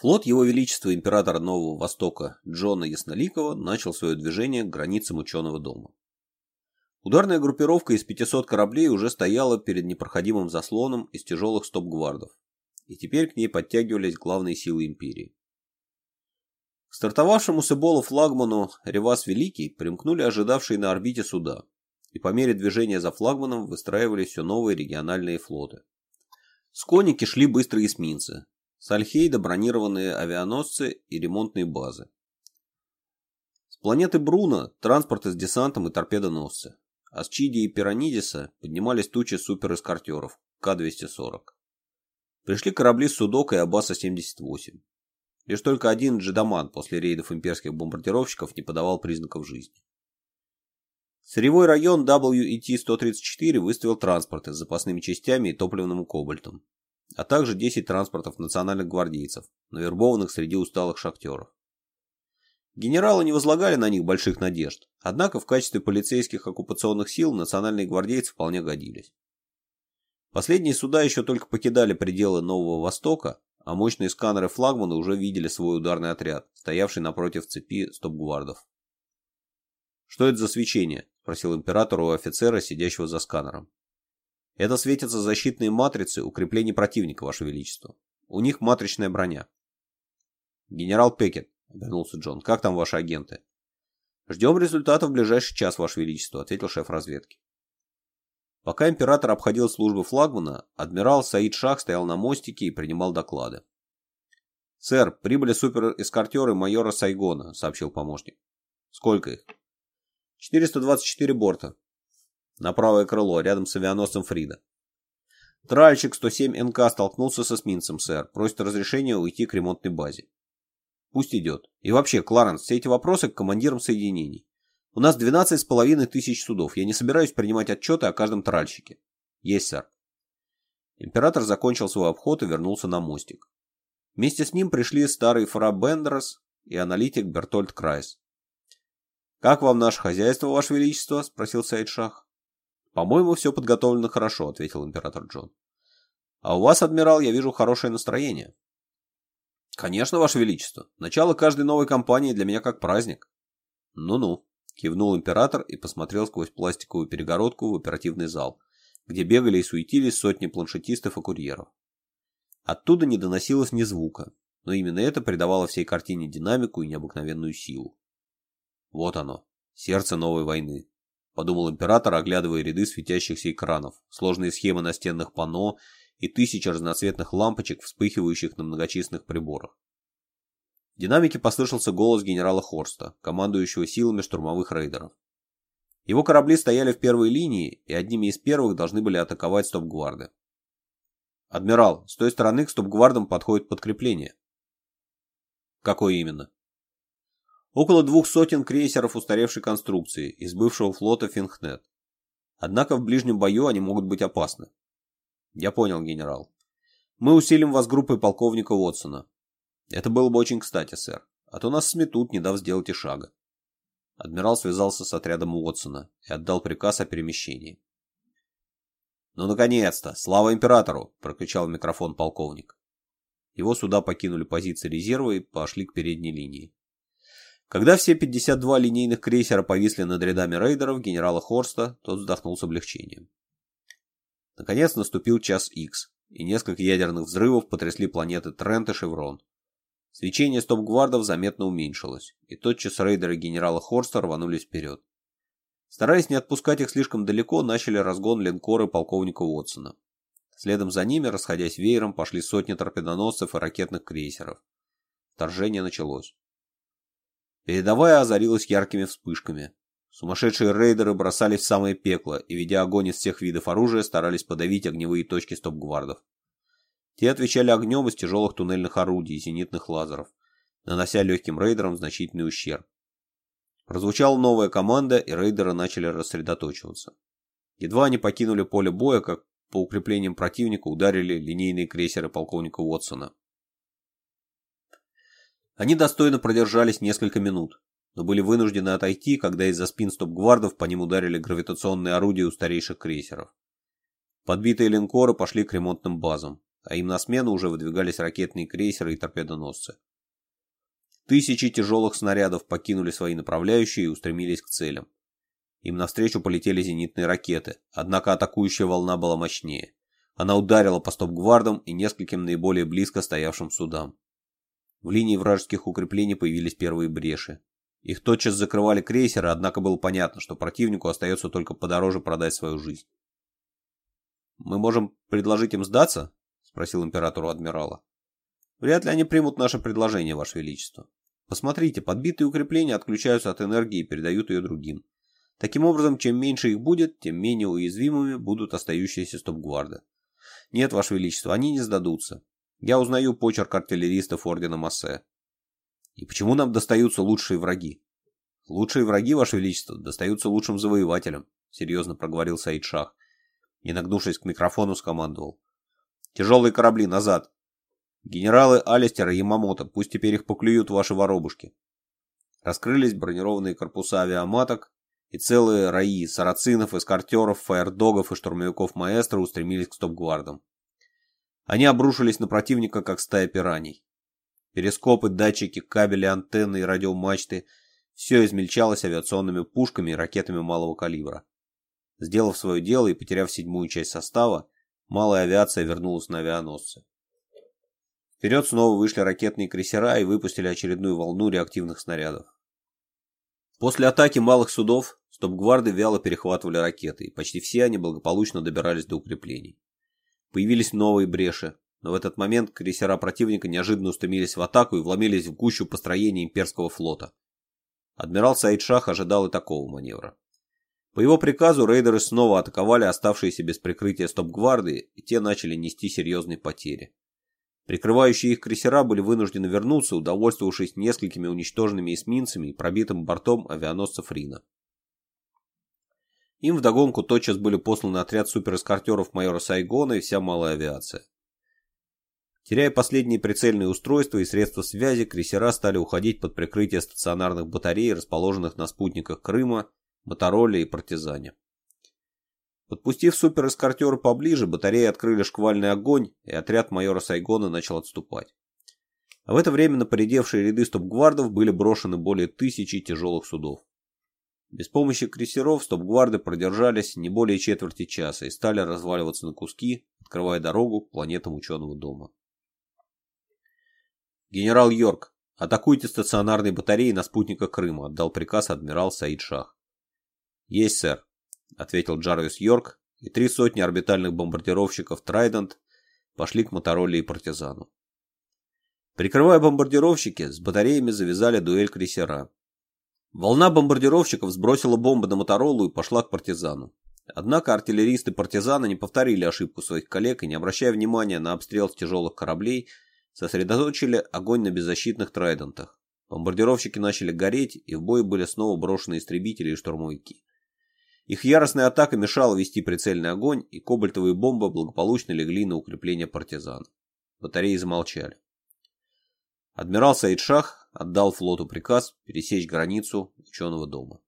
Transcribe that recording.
Флот Его Величества императора Нового Востока Джона Ясноликова начал свое движение к границам ученого дома. Ударная группировка из 500 кораблей уже стояла перед непроходимым заслоном из тяжелых стоп-гвардов, и теперь к ней подтягивались главные силы империи. К стартовавшему с Эбола флагману Ревас Великий примкнули ожидавшие на орбите суда, и по мере движения за флагманом выстраивались все новые региональные флоты. С конники шли быстрые эсминцы, с Альхейда бронированные авианосцы и ремонтные базы. С планеты Бруно транспорты с десантом и торпедоносцы. А с Чиди и Пиранидиса поднимались тучи суперэскортеров К-240. Пришли корабли с Судока и Абаса 78. Лишь только один Джедоман после рейдов имперских бомбардировщиков не подавал признаков жизни. Сырьевой район WET-134 выставил транспорты с запасными частями и топливным кобальтом, а также 10 транспортов национальных гвардейцев, навербованных среди усталых шахтеров. Генералы не возлагали на них больших надежд, однако в качестве полицейских оккупационных сил национальные гвардейцы вполне годились. Последние суда еще только покидали пределы Нового Востока, а мощные сканеры флагмана уже видели свой ударный отряд, стоявший напротив цепи стоп-гвардов. «Что это за свечение?» – спросил император у офицера, сидящего за сканером. Это светятся защитные матрицы укреплений противника, Ваше Величество. У них матричная броня. Генерал Пекет, обернулся Джон, как там ваши агенты? Ждем результата в ближайший час, Ваше Величество, ответил шеф разведки. Пока император обходил службы флагмана, адмирал Саид Шах стоял на мостике и принимал доклады. «Сэр, прибыли суперэскортеры майора Сайгона», — сообщил помощник. «Сколько их?» «424 борта на правое крыло, рядом с авианосцем Фрида. Тральщик 107НК столкнулся со сминцем, сэр. Просит разрешения уйти к ремонтной базе. Пусть идет. И вообще, Кларенс, все эти вопросы к командирам соединений. У нас 12 с половиной тысяч судов. Я не собираюсь принимать отчеты о каждом тральщике. Есть, сэр. Император закончил свой обход и вернулся на мостик. Вместе с ним пришли старый фра Бендерс и аналитик Бертольд Крайс. «Как вам наше хозяйство, Ваше Величество?» – спросил Сайдшах. «По-моему, все подготовлено хорошо», — ответил император Джон. «А у вас, адмирал, я вижу хорошее настроение». «Конечно, Ваше Величество. Начало каждой новой кампании для меня как праздник». «Ну-ну», — кивнул император и посмотрел сквозь пластиковую перегородку в оперативный зал, где бегали и суетились сотни планшетистов и курьеров. Оттуда не доносилось ни звука, но именно это придавало всей картине динамику и необыкновенную силу. Вот оно, сердце новой войны подумал император, оглядывая ряды светящихся экранов, сложные схемы настенных панно и тысячи разноцветных лампочек, вспыхивающих на многочисленных приборах. В динамике послышался голос генерала Хорста, командующего силами штурмовых рейдеров. Его корабли стояли в первой линии, и одними из первых должны были атаковать стоп-гварды. «Адмирал, с той стороны к стоп-гвардам подходит подкрепление». «Какое именно?» около двух сотен крейсеров устаревшей конструкции из бывшего флота Финхнет. Однако в ближнем бою они могут быть опасны. Я понял, генерал. Мы усилим вас группой полковника Уотсона. Это было бы очень кстати, сэр. А то нас сметут, не дав сделать и шага. Адмирал связался с отрядом Уотсона и отдал приказ о перемещении. «Ну, наконец-то! Слава императору!» – прокричал микрофон полковник. Его суда покинули позиции резерва и пошли к передней линии. Когда все 52 линейных крейсера повисли над рядами рейдеров генерала Хорста, тот вздохнул с облегчением. Наконец наступил час X, и несколько ядерных взрывов потрясли планеты Трент и Шеврон. Свечение стоп-гвардов заметно уменьшилось, и тотчас рейдеры генерала Хорста рванулись вперед. Стараясь не отпускать их слишком далеко, начали разгон линкоры полковника Уотсона. Следом за ними, расходясь веером, пошли сотни торпедоносцев и ракетных крейсеров. Вторжение началось. Передовая озарилась яркими вспышками. Сумасшедшие рейдеры бросались в самое пекло и, ведя огонь из всех видов оружия, старались подавить огневые точки стоп-гвардов. Те отвечали огнем из тяжелых туннельных орудий и зенитных лазеров, нанося легким рейдерам значительный ущерб. Прозвучала новая команда, и рейдеры начали рассредоточиваться. Едва они покинули поле боя, как по укреплениям противника ударили линейные крейсеры полковника Уотсона. Они достойно продержались несколько минут, но были вынуждены отойти, когда из-за спин стоп-гвардов по ним ударили гравитационные орудия у старейших крейсеров. Подбитые линкоры пошли к ремонтным базам, а им на смену уже выдвигались ракетные крейсеры и торпедоносцы. Тысячи тяжелых снарядов покинули свои направляющие и устремились к целям. Им навстречу полетели зенитные ракеты, однако атакующая волна была мощнее. Она ударила по стоп-гвардам и нескольким наиболее близко стоявшим судам. В линии вражеских укреплений появились первые бреши. Их тотчас закрывали крейсеры, однако было понятно, что противнику остается только подороже продать свою жизнь. «Мы можем предложить им сдаться?» — спросил императору адмирала. «Вряд ли они примут наше предложение, Ваше Величество. Посмотрите, подбитые укрепления отключаются от энергии и передают ее другим. Таким образом, чем меньше их будет, тем менее уязвимыми будут остающиеся стоп-гварды. Нет, Ваше Величество, они не сдадутся. Я узнаю почерк артиллеристов Ордена Массе. И почему нам достаются лучшие враги? Лучшие враги, Ваше Величество, достаются лучшим завоевателям, серьезно проговорил Саид Шах. И, нагнувшись к микрофону, скомандовал. Тяжелые корабли, назад! Генералы Алистера и Ямамото, пусть теперь их поклюют ваши воробушки. Раскрылись бронированные корпуса авиаматок, и целые раи сарацинов, эскортеров, фаердогов и штурмовиков маэстро устремились к стоп-гвардам. Они обрушились на противника, как стая пираний. Перископы, датчики, кабели, антенны и радиомачты – все измельчалось авиационными пушками и ракетами малого калибра. Сделав свое дело и потеряв седьмую часть состава, малая авиация вернулась на авианосцы. Вперед снова вышли ракетные крейсера и выпустили очередную волну реактивных снарядов. После атаки малых судов стоп-гварды вяло перехватывали ракеты, и почти все они благополучно добирались до укреплений. Появились новые бреши, но в этот момент крейсера противника неожиданно устремились в атаку и вломились в гущу построения имперского флота. Адмирал Саидшах ожидал и такого маневра. По его приказу рейдеры снова атаковали оставшиеся без прикрытия стоп-гвардии, и те начали нести серьезные потери. Прикрывающие их крейсера были вынуждены вернуться, удовольствовавшись несколькими уничтоженными эсминцами и пробитым бортом авианосцев Рина. Им вдогонку тотчас были посланы отряд суперэскортеров майора Сайгона и вся малая авиация. Теряя последние прицельные устройства и средства связи, крейсера стали уходить под прикрытие стационарных батарей, расположенных на спутниках Крыма, Мотороле и Партизане. Подпустив суперэскортеры поближе, батареи открыли шквальный огонь, и отряд майора Сайгона начал отступать. А в это время на поредевшие ряды стоп-гвардов были брошены более тысячи тяжелых судов. Без помощи крейсеров стоп-гварды продержались не более четверти часа и стали разваливаться на куски, открывая дорогу к планетам ученого дома. «Генерал Йорк, атакуйте стационарные батареи на спутниках Крыма», — отдал приказ адмирал Саид Шах. «Есть, сэр», — ответил Джарвис Йорк, и три сотни орбитальных бомбардировщиков «Трайдент» пошли к Моторолле и Партизану. Прикрывая бомбардировщики, с батареями завязали дуэль крейсера. Волна бомбардировщиков сбросила бомбы на Моторолу и пошла к партизану. Однако артиллеристы партизана не повторили ошибку своих коллег и, не обращая внимания на обстрел с тяжелых кораблей, сосредоточили огонь на беззащитных трайдентах. Бомбардировщики начали гореть, и в бой были снова брошены истребители и штурмовики. Их яростная атака мешала вести прицельный огонь, и кобальтовые бомбы благополучно легли на укрепление партизан. Батареи замолчали. Адмирал Саидшах отдал флоту приказ пересечь границу ученого дома.